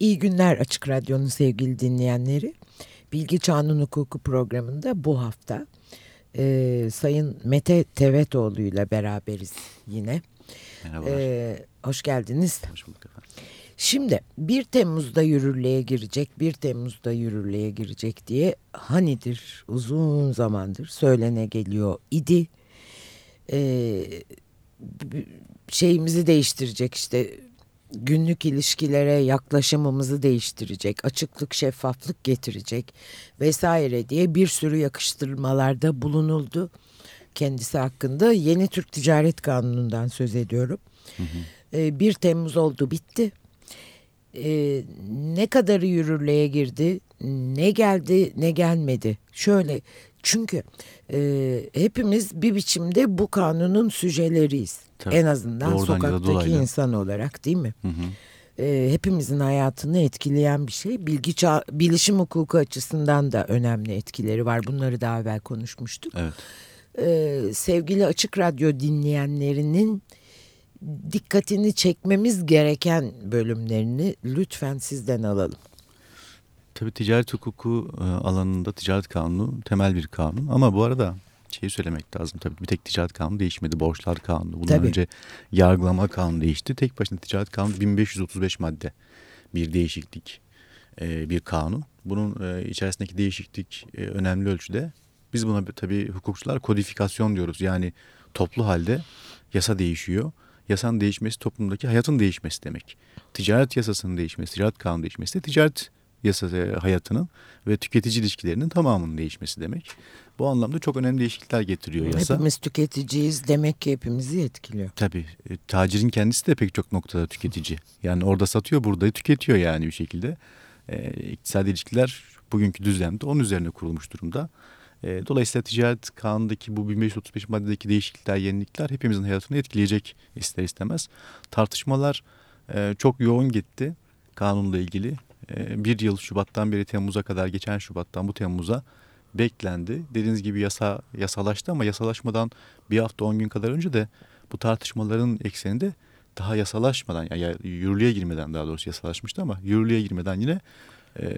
İyi günler Açık Radyo'nun sevgili dinleyenleri. Bilgi Çağının Hukuku programında bu hafta e, Sayın Mete Tevetoğlu ile beraberiz yine. Merhabalar. E, hoş geldiniz. Hoş bulduk efendim. Şimdi 1 Temmuz'da yürürlüğe girecek, 1 Temmuz'da yürürlüğe girecek diye hanidir uzun zamandır söylene geliyor idi. Ee, şeyimizi değiştirecek işte günlük ilişkilere yaklaşımımızı değiştirecek, açıklık, şeffaflık getirecek vesaire diye bir sürü yakıştırmalarda bulunuldu. Kendisi hakkında yeni Türk Ticaret Kanunu'ndan söz ediyorum. Hı hı. Ee, 1 Temmuz oldu bitti e, ne kadarı yürürlüğe girdi, ne geldi ne gelmedi. Şöyle çünkü e, hepimiz bir biçimde bu kanunun süjeleriyiz. Tabii, en azından sokaktaki insan olarak değil mi? Hı hı. E, hepimizin hayatını etkileyen bir şey. Bilgi çağ, bilişim hukuku açısından da önemli etkileri var. Bunları daha evvel konuşmuştuk. Evet. E, sevgili Açık Radyo dinleyenlerinin dikkatini çekmemiz gereken bölümlerini lütfen sizden alalım. Tabii ticaret hukuku e, alanında ticaret kanunu temel bir kanun ama bu arada şeyi söylemek lazım tabii bir tek ticaret kanunu değişmedi borçlar kanunu. Bundan tabii. önce yargılama kanunu değişti. Tek başına ticaret kanunu 1535 madde bir değişiklik e, bir kanun. Bunun e, içerisindeki değişiklik önemli ölçüde biz buna tabii hukukçular kodifikasyon diyoruz. Yani toplu halde yasa değişiyor yasanın değişmesi toplumdaki hayatın değişmesi demek. Ticaret yasasının değişmesi, ticaret kanunu değişmesi de ticaret yasası hayatının ve tüketici ilişkilerinin tamamının değişmesi demek. Bu anlamda çok önemli değişiklikler getiriyor yasa. Hepimiz tüketiciyiz demek ki hepimizi etkiliyor. Tabii. E, tacirin kendisi de pek çok noktada tüketici. Yani orada satıyor burada tüketiyor yani bir şekilde. E, iktisadi ilişkiler bugünkü düzlemde onun üzerine kurulmuş durumda. E, dolayısıyla ticaret kanundaki bu 1535 maddedeki değişiklikler, yenilikler hepimizin hayatını etkileyecek ister istemez. Tartışmalar e, çok yoğun gitti kanunla ilgili. E, bir yıl Şubat'tan beri Temmuz'a kadar geçen Şubat'tan bu Temmuz'a beklendi. Dediğiniz gibi yasa yasalaştı ama yasalaşmadan bir hafta on gün kadar önce de bu tartışmaların ekseninde daha yasalaşmadan yani yürürlüğe girmeden daha doğrusu yasalaşmıştı ama yürürlüğe girmeden yine e,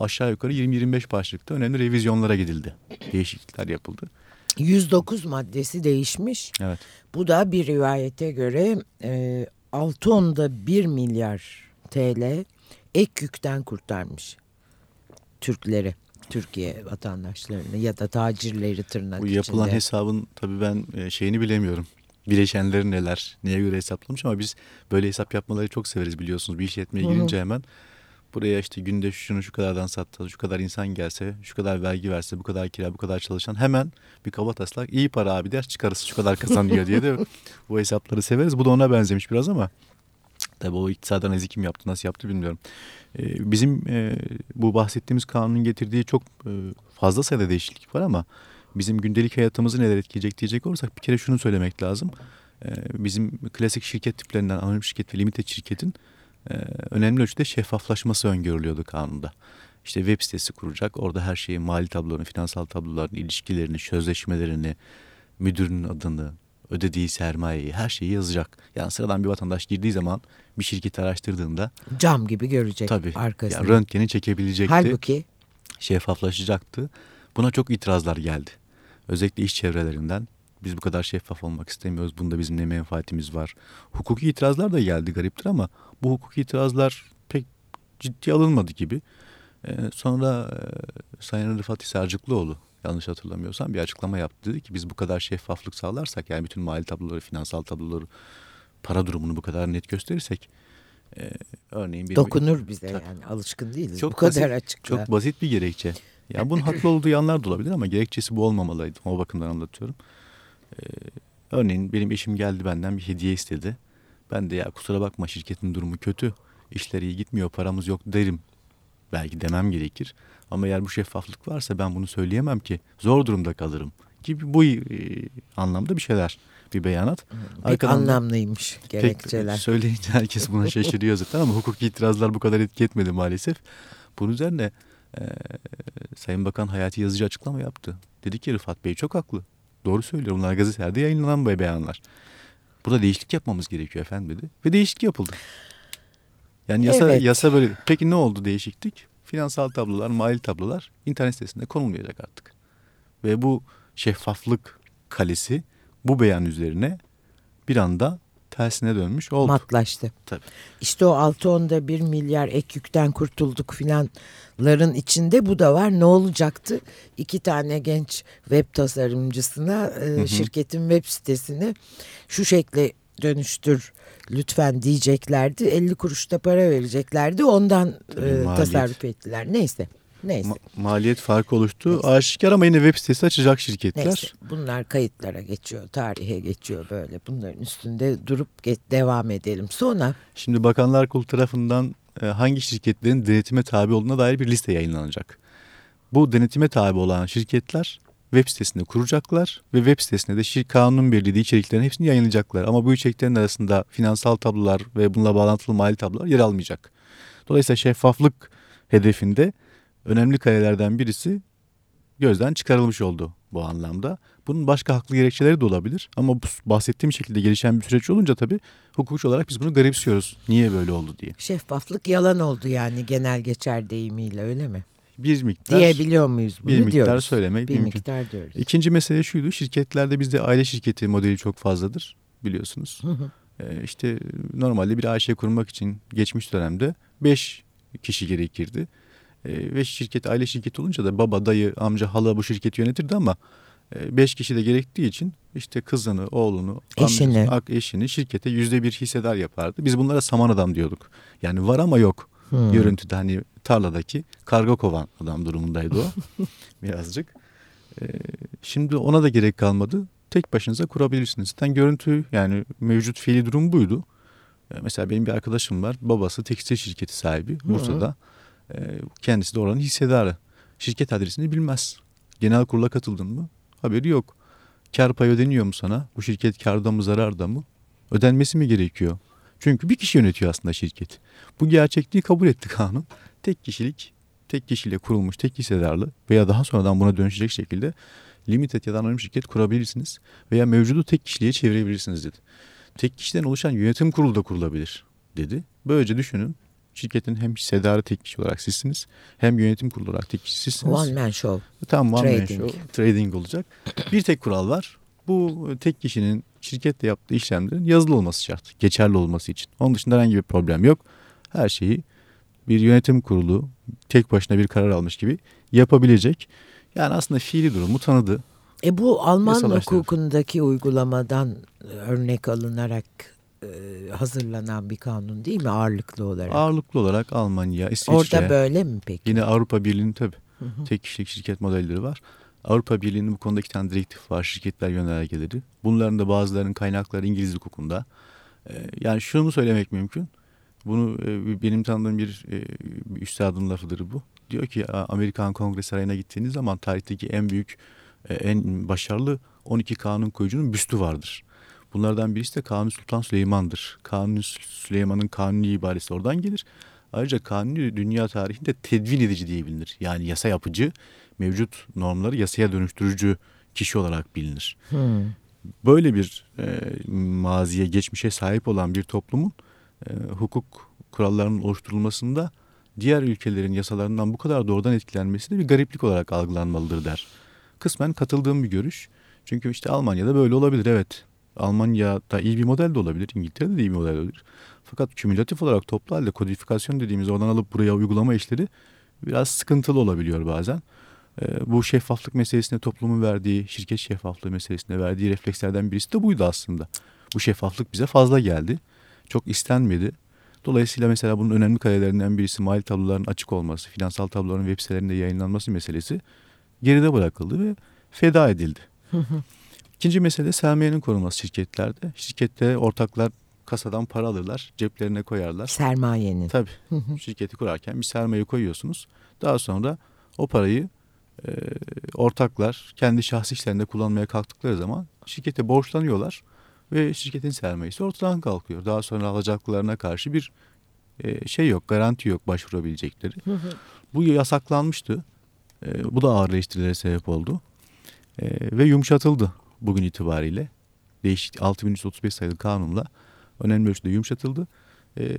aşağı yukarı 20-25 başlıkta önemli revizyonlara gidildi. Değişiklikler yapıldı. 109 maddesi değişmiş. Evet. Bu da bir rivayete göre e, 6 onda 1 milyar TL ek yükten kurtarmış Türkleri. Türkiye vatandaşlarını ya da tacirleri tırnak Bu yapılan içinde. hesabın tabii ben e, şeyini bilemiyorum. Bileşenleri neler, neye göre hesaplamış ama biz böyle hesap yapmaları çok severiz biliyorsunuz. Bir işletmeye girince hemen buraya işte günde şunu şu kadardan sattı, şu kadar insan gelse, şu kadar vergi verse, bu kadar kira, bu kadar çalışan hemen bir kaba taslak iyi para abi der çıkarız şu kadar kazanıyor diye de bu hesapları severiz. Bu da ona benzemiş biraz ama tabii o iktisadi analizi kim yaptı, nasıl yaptı bilmiyorum. Ee, bizim e, bu bahsettiğimiz kanunun getirdiği çok e, fazla sayıda değişiklik var ama bizim gündelik hayatımızı neler etkileyecek diyecek olursak bir kere şunu söylemek lazım. Ee, bizim klasik şirket tiplerinden anonim şirket ve limited şirketin e, önemli ölçüde şeffaflaşması öngörülüyordu kanunda. İşte web sitesi kuracak. Orada her şeyi mali tablolarını, finansal tablolarını, ilişkilerini, sözleşmelerini, müdürün adını, ödediği sermayeyi, her şeyi yazacak. Yani sıradan bir vatandaş girdiği zaman bir şirketi araştırdığında cam gibi görecek tabii, arkasını. Yani röntgeni çekebilecekti. Halbuki şeffaflaşacaktı. Buna çok itirazlar geldi. Özellikle iş çevrelerinden biz bu kadar şeffaf olmak istemiyoruz. Bunda bizim ne menfaatimiz var. Hukuki itirazlar da geldi gariptir ama bu hukuki itirazlar pek ciddi alınmadı gibi. Ee, sonra e, Sayın Rıfat Hisarcıklıoğlu yanlış hatırlamıyorsam bir açıklama yaptı. Dedi ki biz bu kadar şeffaflık sağlarsak yani bütün mali tabloları, finansal tabloları, para durumunu bu kadar net gösterirsek e, örneğin bir dokunur bize tabii, yani alışkın değiliz çok bu kadar basit, açık. Çok basit bir gerekçe. Yani bunun haklı olduğu yanlar da olabilir ama gerekçesi bu olmamalıydı. O bakımdan anlatıyorum. Ee, örneğin benim eşim geldi benden bir hediye istedi. Ben de ya kusura bakma şirketin durumu kötü. İşler iyi gitmiyor paramız yok derim. Belki demem gerekir. Ama eğer bu şeffaflık varsa ben bunu söyleyemem ki. Zor durumda kalırım. Gibi bu e, anlamda bir şeyler. Bir beyanat. Pek Arkadan anlamlıymış gerekçeler. Pek söyleyince herkes buna şaşırıyor zaten ama hukuki itirazlar bu kadar etki etmedi maalesef. Bunun üzerine e, Sayın Bakan Hayati Yazıcı açıklama yaptı. Dedi ki Rıfat Bey çok haklı. Doğru söylüyor. Bunlar gazetelerde yayınlanan beyanlar. Burada değişiklik yapmamız gerekiyor efendim dedi. Ve değişiklik yapıldı. Yani yasa Evet. yasa böyle. Peki ne oldu değişiklik? Finansal tablolar, mali tablolar internet sitesinde konulmayacak artık. Ve bu şeffaflık kalesi bu beyan üzerine bir anda tersine dönmüş oldu. Matlaştı. Tabii. İşte o 6-10'da 1 milyar ek yükten kurtulduk filanların içinde bu da var. Ne olacaktı? İki tane genç web tasarımcısına e, şirketin web sitesini şu şekle dönüştür lütfen diyeceklerdi. 50 kuruşta para vereceklerdi. Ondan Tabii, e, maliyet. tasarruf ettiler. Neyse. Neyse. Ma- maliyet farkı oluştu. Neyse. Aşikar ama yine web sitesi açacak şirketler. Neyse bunlar kayıtlara geçiyor, tarihe geçiyor böyle. Bunların üstünde durup devam edelim. Sonra Şimdi Bakanlar Kurulu tarafından e, hangi şirketlerin denetime tabi olduğuna dair bir liste yayınlanacak. Bu denetime tabi olan şirketler web sitesinde kuracaklar ve web sitesinde de şir kanunun belirlediği içeriklerin hepsini yayınlayacaklar. Ama bu içeriklerin arasında finansal tablolar ve bununla bağlantılı mali tablolar yer almayacak. Dolayısıyla şeffaflık hedefinde önemli karelerden birisi gözden çıkarılmış oldu bu anlamda. Bunun başka haklı gerekçeleri de olabilir ama bu bahsettiğim şekilde gelişen bir süreç olunca tabii hukukçu olarak biz bunu garipsiyoruz. Niye böyle oldu diye. şeffaflık yalan oldu yani genel geçer deyimiyle öyle mi? Bir miktar Diyebiliyor muyuz bunu bir miktar diyoruz. söylemek bir mümkün. miktar diyoruz. İkinci mesele şuydu. Şirketlerde bizde aile şirketi modeli çok fazladır biliyorsunuz. Hı hı. Ee, işte normalde bir AŞ kurmak için geçmiş dönemde 5 kişi gerekirdi. Ee, ve şirket aile şirketi olunca da baba, dayı, amca, hala bu şirketi yönetirdi ama 5 kişi de gerektiği için işte kızını, oğlunu, Eşini. amcasını, ak eşini şirkete yüzde bir hissedar yapardı. Biz bunlara saman adam diyorduk. Yani var ama yok. Hmm. Görüntüde hani tarladaki karga kovan adam durumundaydı o birazcık. Ee, şimdi ona da gerek kalmadı. Tek başınıza kurabilirsiniz. Zaten görüntü yani mevcut fiili durum buydu. Ee, mesela benim bir arkadaşım var. Babası tekstil şirketi sahibi Bursa'da. Ee, kendisi de oranın hissedarı. Şirket adresini bilmez. Genel kurula katıldın mı? Haberi yok. Kar payı ödeniyor mu sana? Bu şirket karda mı zararda mı? Ödenmesi mi gerekiyor? Çünkü bir kişi yönetiyor aslında şirket. Bu gerçekliği kabul etti kanun. Tek kişilik, tek kişiyle kurulmuş, tek hissedarlı veya daha sonradan buna dönüşecek şekilde limited ya da anonim şirket kurabilirsiniz veya mevcudu tek kişiliğe çevirebilirsiniz dedi. Tek kişiden oluşan yönetim kurulu da kurulabilir dedi. Böylece düşünün şirketin hem hissedarı tek kişi olarak sizsiniz hem yönetim kurulu olarak tek kişi sizsiniz. One man show. Tam one man Trading. show, trading olacak. Bir tek kural var. Bu tek kişinin şirketle yaptığı işlemlerin yazılı olması şart. Geçerli olması için. Onun dışında herhangi bir problem yok. Her şeyi bir yönetim kurulu tek başına bir karar almış gibi yapabilecek. Yani aslında fiili durumu tanıdı. E bu Alman hukukundaki uygulamadan e, örnek alınarak e, hazırlanan bir kanun değil mi ağırlıklı olarak? Ağırlıklı olarak Almanya, İsviçre, Orada böyle mi peki? yine Avrupa Birliği'nin tabii Hı hı. tek kişilik şirket modelleri var. Avrupa Birliği'nin bu konuda iki tane direktif var. Şirketler yönergeleri. Bunların da bazılarının kaynakları İngiliz hukukunda. Ee, yani şunu söylemek mümkün. Bunu e, benim tanıdığım bir, e, bir üstadın lafıdır bu. Diyor ki "A- Amerikan Kongre Sarayı'na gittiğiniz zaman tarihteki en büyük, e, en başarılı 12 kanun koyucunun büstü vardır. Bunlardan birisi de Kanuni Sultan Süleyman'dır. Kanuni Süleyman'ın kanuni ibaresi oradan gelir. Ayrıca kanuni dünya tarihinde tedvin edici diye bilinir. Yani yasa yapıcı, mevcut normları yasaya dönüştürücü kişi olarak bilinir. Hmm. Böyle bir e, maziye, geçmişe sahip olan bir toplumun e, hukuk kurallarının oluşturulmasında diğer ülkelerin yasalarından bu kadar doğrudan etkilenmesi de bir gariplik olarak algılanmalıdır der. Kısmen katıldığım bir görüş. Çünkü işte Almanya'da böyle olabilir evet. Almanya'da iyi bir model de olabilir. İngiltere'de de iyi bir model olabilir. Fakat kümülatif olarak toplu halde kodifikasyon dediğimiz oradan alıp buraya uygulama işleri biraz sıkıntılı olabiliyor bazen. Ee, bu şeffaflık meselesine toplumun verdiği, şirket şeffaflığı meselesine verdiği reflekslerden birisi de buydu aslında. Bu şeffaflık bize fazla geldi. Çok istenmedi. Dolayısıyla mesela bunun önemli karelerinden birisi mali tabloların açık olması, finansal tabloların web sitelerinde yayınlanması meselesi geride bırakıldı ve feda edildi. İkinci mesele sermayenin korunması şirketlerde. Şirkette ortaklar kasadan para alırlar, ceplerine koyarlar. Sermayenin. Tabii şirketi kurarken bir sermaye koyuyorsunuz. Daha sonra o parayı e, ortaklar kendi şahsi işlerinde kullanmaya kalktıkları zaman şirkete borçlanıyorlar ve şirketin sermayesi ortadan kalkıyor. Daha sonra alacaklılarına karşı bir e, şey yok, garanti yok başvurabilecekleri. Bu yasaklanmıştı. E, bu da ağır eleştirilere sebep oldu. E, ve yumuşatıldı bugün itibariyle. Değişik 6335 sayılı kanunla önemli ölçüde yumuşatıldı. E,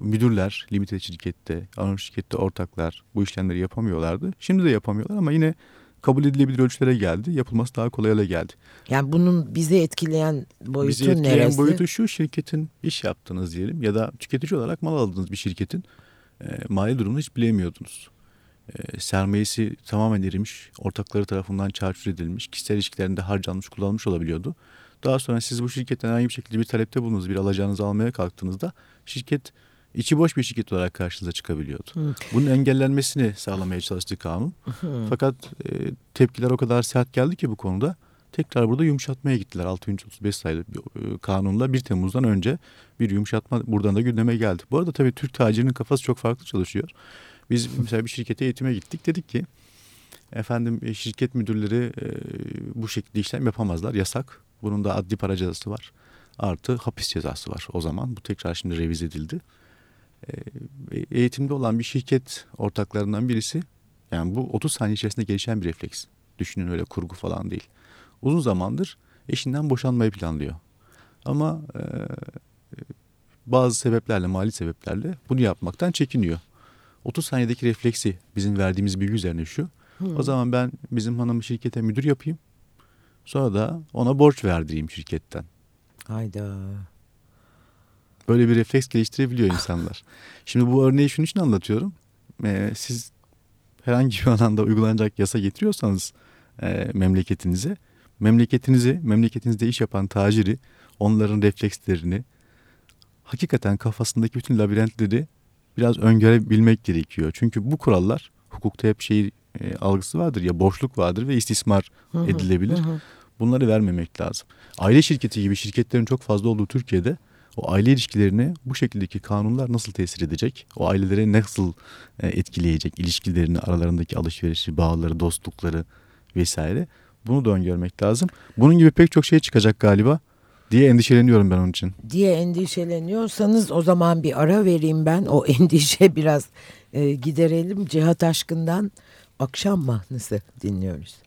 müdürler limited şirkette, anonim şirkette ortaklar bu işlemleri yapamıyorlardı. Şimdi de yapamıyorlar ama yine kabul edilebilir ölçülere geldi. Yapılması daha kolay hale geldi. Yani bunun bizi etkileyen boyutu bizi etkileyen neresi? boyutu şu şirketin iş yaptığınız diyelim ya da tüketici olarak mal aldığınız bir şirketin e, mali durumunu hiç bilemiyordunuz. E, sermayesi tamamen erimiş, ortakları tarafından çarçur edilmiş, kişisel ilişkilerinde harcanmış, kullanılmış olabiliyordu. Daha sonra siz bu şirketten herhangi bir şekilde bir talepte bulundunuz, bir alacağınızı almaya kalktığınızda şirket içi boş bir şirket olarak karşınıza çıkabiliyordu. Hı. Bunun engellenmesini sağlamaya çalıştı kanun. Hı. Fakat e, tepkiler o kadar sert geldi ki bu konuda tekrar burada yumuşatmaya gittiler. 635 sayılı bir, e, kanunla 1 Temmuz'dan önce bir yumuşatma buradan da gündeme geldi. Bu arada tabii Türk tacirinin kafası çok farklı çalışıyor. Biz mesela bir şirkete eğitime gittik. Dedik ki efendim e, şirket müdürleri e, bu şekilde işlem yapamazlar. Yasak. Bunun da adli para cezası var. Artı hapis cezası var o zaman. Bu tekrar şimdi revize edildi. E, eğitimde olan bir şirket ortaklarından birisi yani bu 30 saniye içerisinde gelişen bir refleks. Düşünün öyle kurgu falan değil. Uzun zamandır eşinden boşanmayı planlıyor. Ama e, bazı sebeplerle, mali sebeplerle bunu yapmaktan çekiniyor. 30 saniyedeki refleksi bizim verdiğimiz bilgi üzerine şu. Hı. O zaman ben bizim hanımı şirkete müdür yapayım. Sonra da ona borç verdireyim şirketten. Hayda. Böyle bir refleks geliştirebiliyor insanlar. Şimdi bu örneği şunun için anlatıyorum. Ee, siz herhangi bir alanda uygulanacak yasa getiriyorsanız e, memleketinize, memleketinizi, memleketinizde iş yapan taciri, onların reflekslerini, hakikaten kafasındaki bütün labirentleri biraz öngörebilmek gerekiyor. Çünkü bu kurallar hukukta hep şey e, algısı vardır ya boşluk vardır ve istismar Hı hı, edilebilir. hı. Bunları vermemek lazım. Aile şirketi gibi şirketlerin çok fazla olduğu Türkiye'de o aile ilişkilerine bu şekildeki kanunlar nasıl tesir edecek? O ailelere nasıl e, etkileyecek? ilişkilerini, aralarındaki alışverişi, bağları, dostlukları vesaire. Bunu da öngörmek lazım. Bunun gibi pek çok şey çıkacak galiba diye endişeleniyorum ben onun için. diye endişeleniyorsanız o zaman bir ara vereyim ben. O endişe biraz e, giderelim. Cihat Aşkın'dan Akşam Mahnısı dinliyoruz.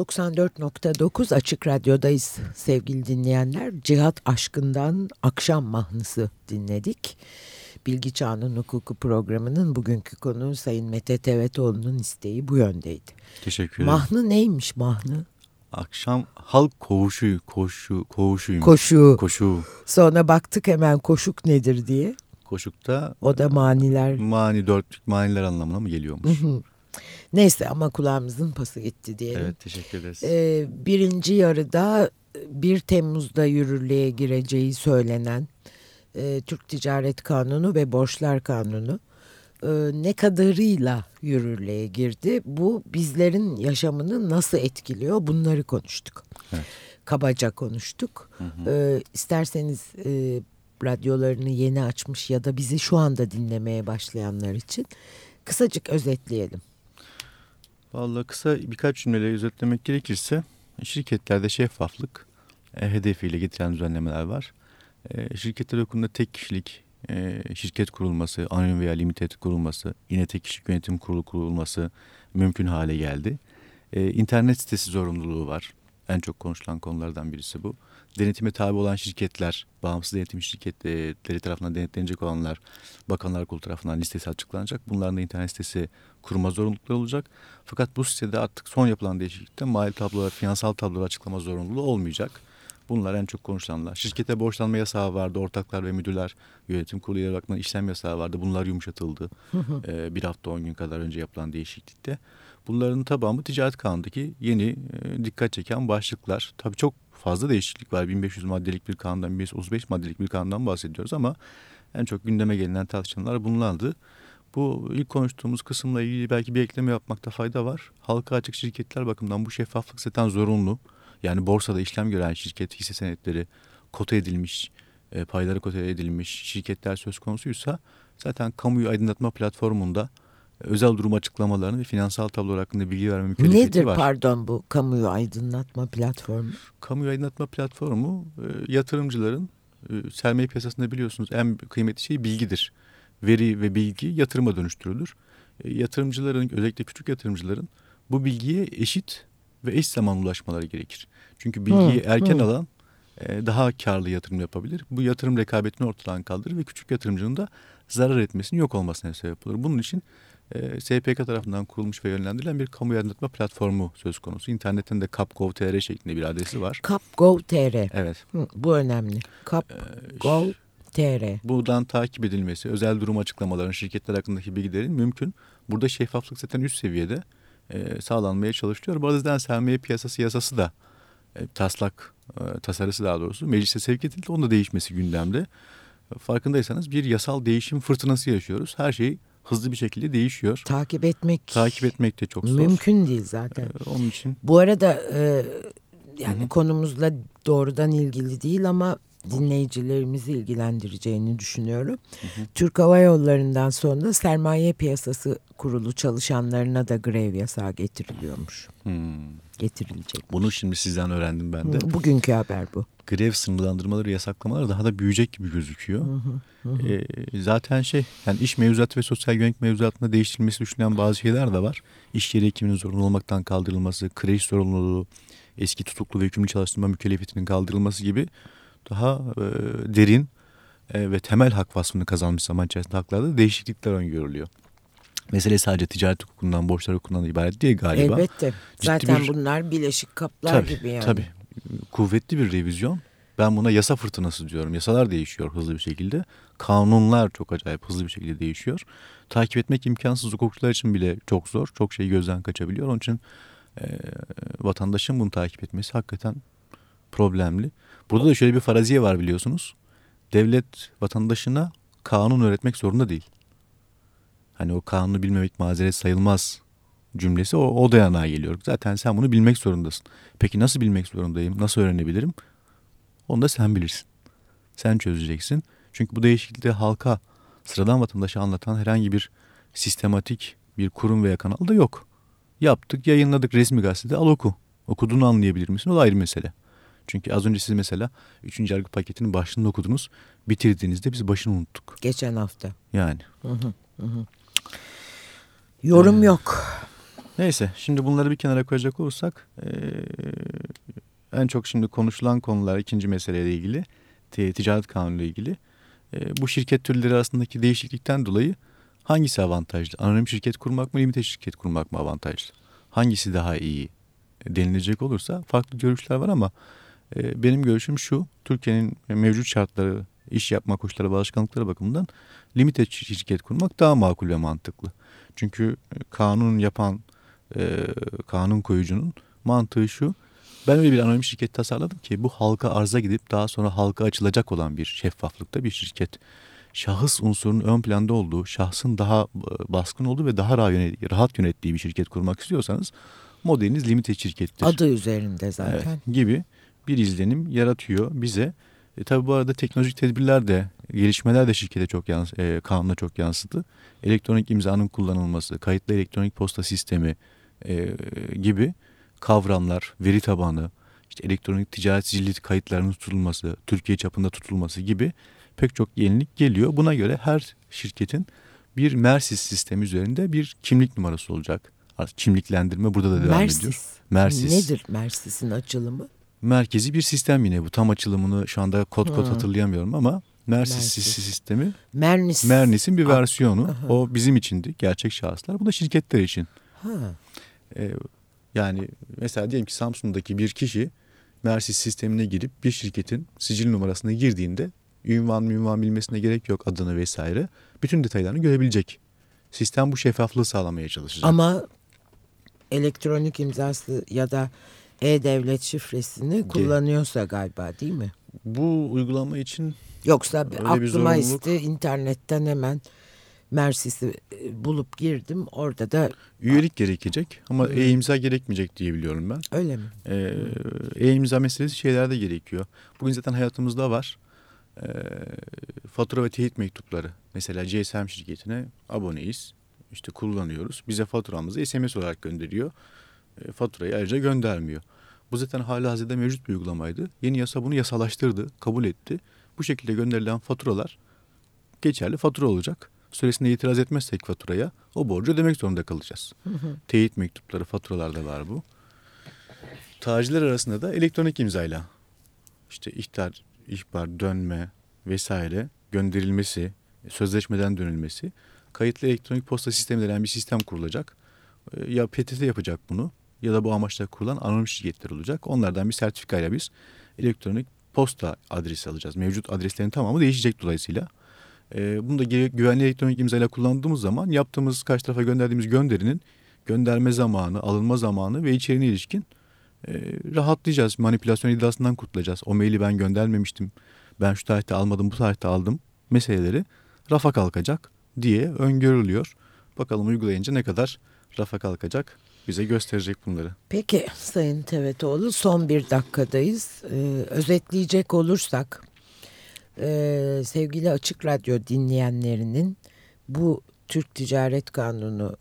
94.9 Açık Radyo'dayız sevgili dinleyenler. Cihat Aşkından Akşam Mahnısı dinledik. Bilgi Çağının Hukuku programının bugünkü konu Sayın Mete Tevetoğlu'nun isteği bu yöndeydi. Teşekkür ederim. Mahnı neymiş mahnı? Akşam halk koğuşu, koşu, koğuşuyum. Koşu. Koşu. Sonra baktık hemen koşuk nedir diye. Koşukta O da maniler. mani dörtlük maniler anlamına mı geliyormuş? Neyse ama kulağımızın pası gitti diyelim. evet teşekkür ederiz. Ee, birinci yarıda 1 Temmuz'da yürürlüğe gireceği söylenen e, Türk Ticaret Kanunu ve Borçlar Kanunu e, ne kadarıyla yürürlüğe girdi? Bu bizlerin yaşamını nasıl etkiliyor? Bunları konuştuk. Evet. Kabaca konuştuk. Hı hı. E, isterseniz e, radyolarını yeni açmış ya da bizi şu anda dinlemeye başlayanlar için kısacık özetleyelim. Vallahi kısa birkaç cümleyle özetlemek gerekirse şirketlerde şeffaflık e, hedefiyle getiren düzenlemeler var. E, şirketler okulunda tek kişilik e, şirket kurulması, anonim veya limited kurulması, yine tek kişilik yönetim kurulu kurulması mümkün hale geldi. E, internet sitesi zorunluluğu var. En çok konuşulan konulardan birisi bu. Denetime tabi olan şirketler, bağımsız denetim şirketleri tarafından denetlenecek olanlar, Bakanlar Kurulu tarafından listesi açıklanacak. Bunların da internet sitesi kurma zorunlulukları olacak. Fakat bu sitede artık son yapılan değişiklikte mali tablolar, finansal tablolar açıklama zorunluluğu olmayacak. Bunlar en çok konuşulanlar. Şirkete borçlanma yasağı vardı. Ortaklar ve müdürler yönetim kurulu bakımından işlem yasağı vardı. Bunlar yumuşatıldı. ee, bir hafta on gün kadar önce yapılan değişiklikte. Bunların tamamı ticaret kanundaki yeni e, dikkat çeken başlıklar. Tabii çok fazla değişiklik var. 1500 maddelik bir kanundan, 1535 maddelik bir kanundan bahsediyoruz ama en çok gündeme gelinen tartışmalar bunlardı. Bu ilk konuştuğumuz kısımla ilgili belki bir ekleme yapmakta fayda var. Halka açık şirketler bakımından bu şeffaflık zaten zorunlu. Yani borsada işlem gören şirket hisse senetleri kota edilmiş, e, payları kota edilmiş şirketler söz konusuysa zaten kamuyu aydınlatma platformunda özel durum açıklamalarını ve finansal tablolar hakkında bilgi verme mükellefiyeti Nedir var. pardon bu kamuyu aydınlatma platformu? Kamuyu aydınlatma platformu e, yatırımcıların e, sermaye piyasasında biliyorsunuz en kıymetli şey bilgidir. Veri ve bilgi yatırıma dönüştürülür. E, yatırımcıların özellikle küçük yatırımcıların bu bilgiye eşit ve eş zaman ulaşmaları gerekir. Çünkü bilgiyi Hı, erken hı. alan daha karlı yatırım yapabilir. Bu yatırım rekabetini ortadan kaldırır ve küçük yatırımcının da zarar etmesinin yok olmasına sebep olur. Bunun için e, SPK tarafından kurulmuş ve yönlendirilen bir kamu aydınlatma platformu söz konusu. İnternetten de kapgov.tr şeklinde bir adresi var. Kapgov.tr Evet. Hı, bu önemli. Kapgov.tr Buradan takip edilmesi, özel durum açıklamaların, şirketler hakkındaki bilgilerin mümkün. Burada şeffaflık zaten üst seviyede e, sağlanmaya çalışılıyor. Bu arada sermaye piyasası yasası da e, taslak e, tasarısı daha doğrusu meclise sevk edildi. Onun da değişmesi gündemde. Farkındaysanız bir yasal değişim fırtınası yaşıyoruz. Her şey hızlı bir şekilde değişiyor. takip etmek Takip etmek de çok zor. mümkün değil zaten. E, onun için Bu arada e, yani Hı hı. konumuzla doğrudan ilgili değil ama dinleyicilerimizi ilgilendireceğini düşünüyorum. Türk Hava Yolları'ndan sonra sermaye piyasası kurulu çalışanlarına da grev yasağı getiriliyormuş. hmm, Getirilecek. bunu şimdi sizden öğrendim ben de. Hı, Bugünkü haber bu. grev sınırlandırmaları, yasaklamaları daha da büyüyecek gibi gözüküyor. Ee, zaten şey, yani iş mevzuatı ve sosyal güvenlik mevzuatında değiştirilmesi düşünülen bazı şeyler de var. İş yeri hekiminin zorunlu olmaktan kaldırılması, kreş sorumluluğu, eski tutuklu ve hükümlü çalıştırma mükellefiyetinin kaldırılması gibi daha e, derin e, ve temel hak vasfını kazanmış zaman içerisinde haklarda değişiklikler öngörülüyor. Mesele sadece ticaret hukukundan, borçlar hukukundan da ibaret değil galiba. Elbette. Zaten bir- bunlar bileşik kaplar Tabii, gibi yani. Tabii. Kuvvetli bir revizyon. Ben buna yasa fırtınası diyorum. Yasalar değişiyor hızlı bir şekilde. Kanunlar çok acayip hızlı bir şekilde değişiyor. Takip etmek imkansız hukukçular için bile çok zor. Çok şey gözden kaçabiliyor. Onun için e, vatandaşın bunu takip etmesi hakikaten problemli. Burada da şöyle bir faraziye var biliyorsunuz. Devlet vatandaşına kanun öğretmek zorunda değil. Hani o kanunu bilmemek mazeret sayılmaz cümlesi o, o dayanağa geliyor. Zaten sen bunu bilmek zorundasın. Peki nasıl bilmek zorundayım? Nasıl öğrenebilirim? Onu da sen bilirsin. Sen çözeceksin. Çünkü bu değişiklikte halka sıradan vatandaşa anlatan herhangi bir sistematik bir kurum veya kanal da yok. Yaptık, yayınladık resmi gazetede al oku. Okuduğunu anlayabilir misin? O da ayrı mesele. Çünkü az önce siz mesela 3. yargı paketinin başlığını okudunuz. Bitirdiğinizde biz başını unuttuk. Geçen hafta. Yani. Yorum Ee, yok. Neyse şimdi bunları bir kenara koyacak olursak e, en çok şimdi konuşulan konular ikinci meseleyle ilgili ticaret kanunu ile ilgili e, bu şirket türleri arasındaki değişiklikten dolayı hangisi avantajlı? Anonim şirket kurmak mı limite şirket kurmak mı avantajlı? Hangisi daha iyi denilecek olursa farklı görüşler var ama e, benim görüşüm şu Türkiye'nin mevcut şartları iş yapma koşulları ve alışkanlıkları bakımından limite şirket kurmak daha makul ve mantıklı. Çünkü e, kanun yapan e, kanun koyucunun mantığı şu. Ben öyle bir anonim şirket tasarladım ki bu halka arza gidip daha sonra halka açılacak olan bir şeffaflıkta bir şirket. Şahıs unsurunun ön planda olduğu, şahsın daha e, baskın olduğu ve daha rahat yönettiği bir şirket kurmak istiyorsanız modeliniz limited şirkettir. Adı üzerinde zaten. Evet, gibi bir izlenim yaratıyor bize. E, tabii bu arada teknolojik tedbirler de, gelişmeler de şirkete çok yans e, kanuna çok yansıdı. Elektronik imzanın kullanılması, kayıtlı elektronik posta sistemi e, gibi kavramlar, veri tabanı, işte elektronik ticaret sicili kayıtlarının tutulması, Türkiye çapında tutulması gibi pek çok yenilik geliyor. Buna göre her şirketin bir Mersis sistemi üzerinde bir kimlik numarası olacak. Kimliklendirme burada da devam Mersis. ediyor. Mersis. Nedir Mersis'in açılımı? Merkezi bir sistem yine bu. Tam açılımını şu anda kod kod hmm. hatırlayamıyorum ama Mersis, Mersis. sistemi Mernis. Mernis'in bir versiyonu. Aha. O bizim içindi. Gerçek şahıslar. Bu da şirketler için. Ha. Ee, yani mesela diyelim ki Samsun'daki bir kişi Mersis sistemine girip bir şirketin sicil numarasına girdiğinde ünvan ünvan bilmesine gerek yok adını vesaire. Bütün detaylarını görebilecek. Sistem bu şeffaflığı sağlamaya çalışacak. Ama elektronik imzası ya da e-devlet şifresini kullanıyorsa galiba değil mi? Bu uygulama için Yoksa aklıma iste internetten hemen Mersis'i e, bulup girdim. Orada da üyelik gerekecek ama hmm. e-imza gerekmeyecek diye biliyorum ben. Öyle mi? Ee, e-imza meselesi şeylerde gerekiyor. Bugün zaten hayatımızda var. Ee, fatura ve teyit mektupları. Mesela GSM şirketine aboneyiz. İşte kullanıyoruz. Bize faturamızı SMS olarak gönderiyor. E, faturayı ayrıca göndermiyor. Bu zaten hala hazırda mevcut bir uygulamaydı. Yeni yasa bunu yasalaştırdı, kabul etti. Bu şekilde gönderilen faturalar geçerli fatura olacak. Süresinde itiraz etmezsek faturaya o borcu ödemek zorunda kalacağız. Hı hı. Teyit mektupları, faturalarda var bu. Tacirler arasında da elektronik imzayla işte ihtar, ihbar, dönme vesaire gönderilmesi, sözleşmeden dönülmesi kayıtlı elektronik posta sistemi denen bir sistem kurulacak. Ee, ya PTT yapacak bunu ya da bu amaçla kurulan anonim şirketler olacak. Onlardan bir sertifikayla biz elektronik posta adresi alacağız. Mevcut adreslerin tamamı değişecek dolayısıyla. E, bunu da güvenli elektronik imzayla kullandığımız zaman yaptığımız karşı tarafa gönderdiğimiz gönderinin gönderme zamanı, alınma zamanı ve içeriğine ilişkin e, rahatlayacağız. Manipülasyon iddiasından kurtulacağız. O maili ben göndermemiştim. Ben şu tarihte almadım, bu tarihte aldım meseleleri rafa kalkacak diye öngörülüyor. Bakalım uygulayınca ne kadar rafa kalkacak bize gösterecek bunları. Peki Sayın Tevetoğlu son bir dakikadayız. Ee, özetleyecek olursak e, sevgili Açık Radyo dinleyenlerinin bu Türk Ticaret Kanunu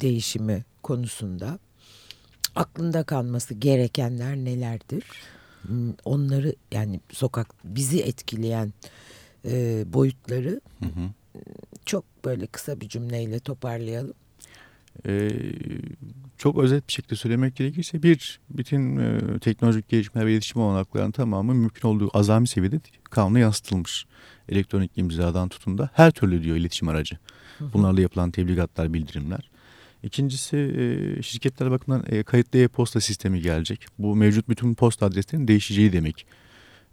değişimi konusunda aklında kalması gerekenler nelerdir? Hmm, onları yani sokak bizi etkileyen e, boyutları hı hı. çok böyle kısa bir cümleyle toparlayalım. Ee, çok özet bir şekilde söylemek gerekirse bir bütün e, teknolojik gelişmeler ve iletişim olanaklarının tamamı mümkün olduğu azami seviyede kanuna yansıtılmış. Elektronik imzadan tutun da her türlü diyor iletişim aracı. Bunlarla yapılan tebligatlar, bildirimler. İkincisi e, şirketler bakımından e, kayıtlı e-posta sistemi gelecek. Bu mevcut bütün posta adreslerinin değişeceği demek.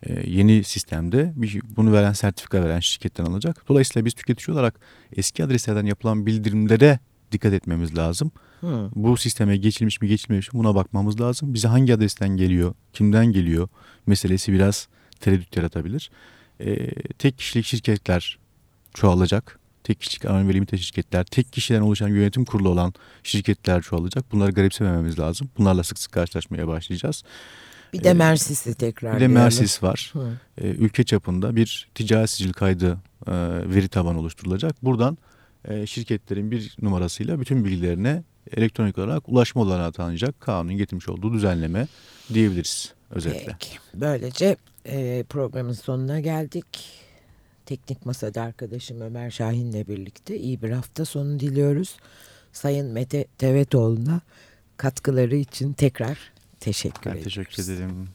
E, yeni sistemde bir, bunu veren sertifika veren şirketten alacak. Dolayısıyla biz tüketici olarak eski adreslerden yapılan bildirimlere dikkat etmemiz lazım. Hı. Bu sisteme geçilmiş mi geçilmemiş mi buna bakmamız lazım. Bize hangi adresten geliyor, kimden geliyor meselesi biraz tereddüt yaratabilir. Ee, tek kişilik şirketler çoğalacak. Tek kişilik anonim ve limite şirketler, tek kişiden oluşan yönetim kurulu olan şirketler çoğalacak. Bunları garipsemememiz lazım. Bunlarla sık sık karşılaşmaya başlayacağız. Bir de ee, Mersis'i tekrar. Bir de Mersis var. Ee, ülke çapında bir ticaret sicil kaydı e, veri tabanı oluşturulacak. Buradan e, şirketlerin bir numarasıyla bütün bilgilerine elektronik olarak ulaşma olanağı tanınacak kanunun getirmiş olduğu düzenleme diyebiliriz özetle. Peki. Böylece e, programın sonuna geldik. Teknik Masa'da arkadaşım Ömer Şahin'le birlikte iyi bir hafta sonu diliyoruz. Sayın Mete Tevetoğlu'na katkıları için tekrar teşekkür ben ederim. teşekkür ederim.